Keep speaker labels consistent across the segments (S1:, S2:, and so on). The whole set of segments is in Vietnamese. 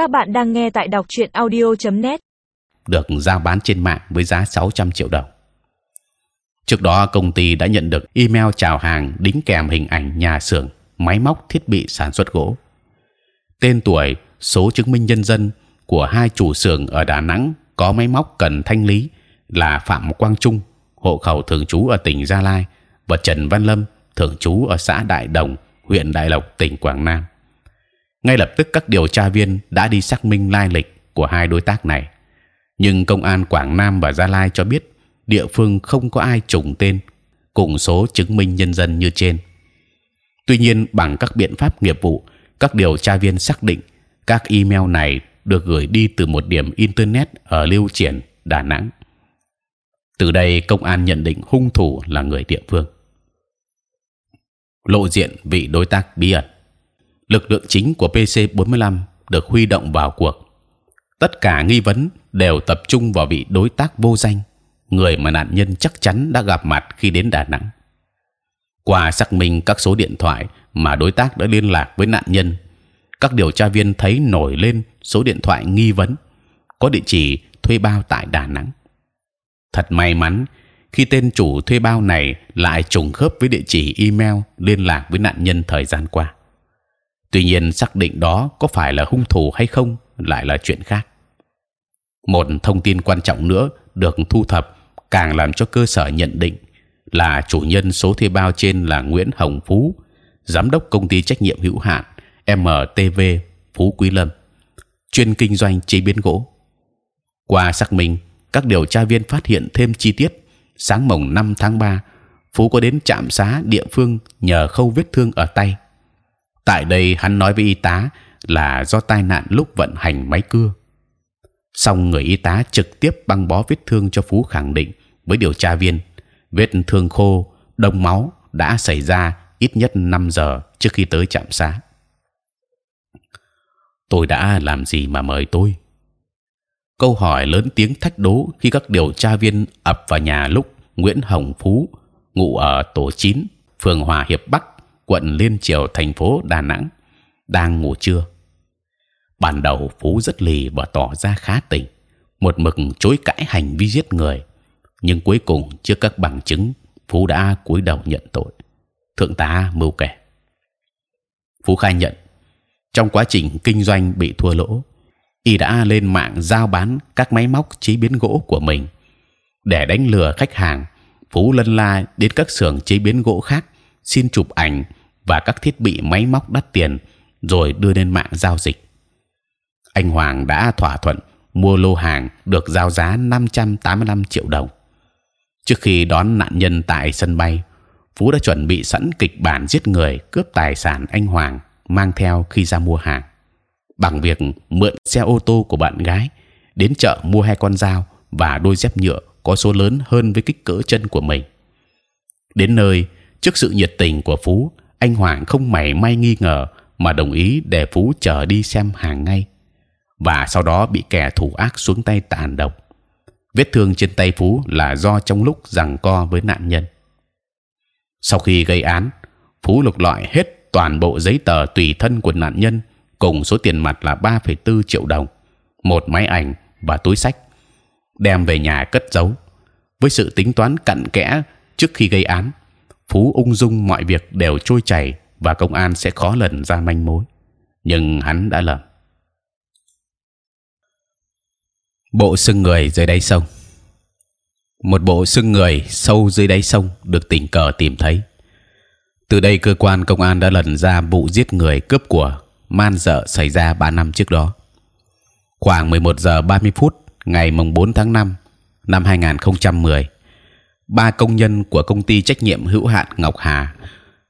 S1: Các bạn đang nghe tại đọc truyện audio.net.
S2: được giao bán trên mạng với giá 600 triệu đồng. Trước đó công ty đã nhận được email chào hàng đính kèm hình ảnh nhà xưởng, máy móc, thiết bị sản xuất gỗ, tên tuổi, số chứng minh nhân dân của hai chủ xưởng ở Đà Nẵng có máy móc cần thanh lý là Phạm Quang Trung, hộ khẩu thường trú ở tỉnh Gia Lai và Trần Văn Lâm, thường trú ở xã Đại Đồng, huyện Đại Lộc, tỉnh Quảng Nam. Ngay lập tức các điều tra viên đã đi xác minh lai lịch của hai đối tác này, nhưng công an Quảng Nam và Gia Lai cho biết địa phương không có ai trùng tên cùng số chứng minh nhân dân như trên. Tuy nhiên, bằng các biện pháp nghiệp vụ, các điều tra viên xác định các email này được gửi đi từ một điểm internet ở Lưu Triển, Đà Nẵng. Từ đây, công an nhận định hung thủ là người địa phương. Lộ diện vị đối tác bí ẩn. Lực lượng chính của PC 45 được huy động vào cuộc. Tất cả nghi vấn đều tập trung vào vị đối tác vô danh, người mà nạn nhân chắc chắn đã gặp mặt khi đến Đà Nẵng. Qua xác minh các số điện thoại mà đối tác đã liên lạc với nạn nhân, các điều tra viên thấy nổi lên số điện thoại nghi vấn có địa chỉ thuê bao tại Đà Nẵng. Thật may mắn khi tên chủ thuê bao này lại trùng khớp với địa chỉ email liên lạc với nạn nhân thời gian qua. Tuy nhiên xác định đó có phải là hung thủ hay không lại là chuyện khác. Một thông tin quan trọng nữa được thu thập càng làm cho cơ sở nhận định là chủ nhân số thuê bao trên là Nguyễn Hồng Phú, giám đốc công ty trách nhiệm hữu hạn MTV Phú Quý Lâm, chuyên kinh doanh chế biến gỗ. Qua xác minh, các điều tra viên phát hiện thêm chi tiết. Sáng mồng 5 tháng 3, Phú có đến trạm xá địa phương nhờ khâu vết thương ở tay. Tại đây hắn nói với y tá là do tai nạn lúc vận hành máy cưa. Xong người y tá trực tiếp băng bó vết thương cho Phú khẳng định với điều tra viên vết thương khô, đông máu đã xảy ra ít nhất 5 giờ trước khi tới trạm xá. Tôi đã làm gì mà mời tôi? Câu hỏi lớn tiếng thách đố khi các điều tra viên ập vào nhà lúc Nguyễn Hồng Phú ngụ ở tổ 9, phường Hòa Hiệp Bắc, quận Liên Triều, thành phố Đà Nẵng, đang ngủ trưa. Ban đầu Phú rất lì và tỏ ra khá tỉnh, một mực chối cãi hành vi giết người, nhưng cuối cùng trước các bằng chứng, Phú đã cúi đầu nhận tội. Thượng tá mưu kể. Phú khai nhận trong quá trình kinh doanh bị thua lỗ, y đã lên mạng giao bán các máy móc chế biến gỗ của mình để đánh lừa khách hàng. Phú lân la đến các xưởng chế biến gỗ khác xin chụp ảnh và các thiết bị máy móc đắt tiền rồi đưa lên mạng giao dịch. Anh Hoàng đã thỏa thuận mua lô hàng được giao giá 585 triệu đồng. Trước khi đón nạn nhân tại sân bay, Phú đã chuẩn bị sẵn kịch bản giết người cướp tài sản anh Hoàng mang theo khi ra mua hàng bằng việc mượn xe ô tô của bạn gái đến chợ mua hai con dao và đôi dép nhựa có số lớn hơn với kích cỡ chân của mình. Đến nơi, trước sự nhiệt tình của Phú, anh Hoàng không mảy may nghi ngờ mà đồng ý để Phú chờ đi xem hàng ngay. Và sau đó bị kẻ thủ ác xuống tay tàn độc. Vết thương trên tay Phú là do trong lúc giằng co với nạn nhân. Sau khi gây án, Phú lục lọi hết toàn bộ giấy tờ tùy thân của nạn nhân cùng số tiền mặt là 3,4 triệu đồng, một máy ảnh và túi sách, đem về nhà cất giấu. Với sự tính toán cặn kẽ trước khi gây án, Phú ung dung mọi việc đều trôi chảy và công an sẽ khó lần ra manh mối. Nhưng hắn đã lầm. Bộ xương người dưới đáy sông. Một bộ xương người sâu dưới đáy sông được tình cờ tìm thấy. Từ đây cơ quan công an đã lần ra vụ giết người cướp của man dợ xảy ra 3 năm trước đó. Khoảng 11 giờ 30 phút ngày mùng 4 tháng 5 năm 2010, ba công nhân của công ty trách nhiệm hữu hạn Ngọc Hà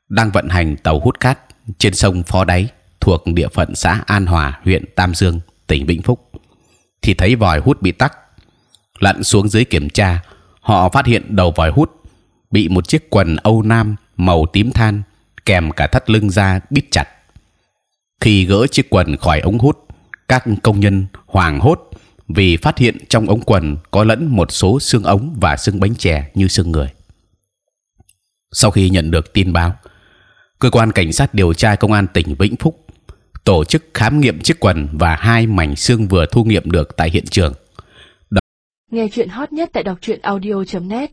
S2: đang vận hành tàu hút cát trên sông Phó Đáy thuộc địa phận xã An Hòa, huyện Tam Dương, tỉnh Vĩnh Phúc, thì thấy vòi hút bị tắc. Lặn xuống dưới kiểm tra, họ phát hiện đầu vòi hút bị một chiếc quần Âu Nam màu tím than kèm cả thắt lưng ra bít chặt khi gỡ chiếc quần khỏi ống hút các công nhân hoảng hốt vì phát hiện trong ống quần có lẫn một số xương ống và xương bánh chè như xương người sau khi nhận được tin báo, cơ quan cảnh sát điều tra công an tỉnh Vĩnh Phúc tổ chức khám nghiệm chiếc quần và hai mảnh xương vừa thu nghiệm được tại hiện trường.
S1: Nghe chuyện hot nhất tại đọc truyện audio.net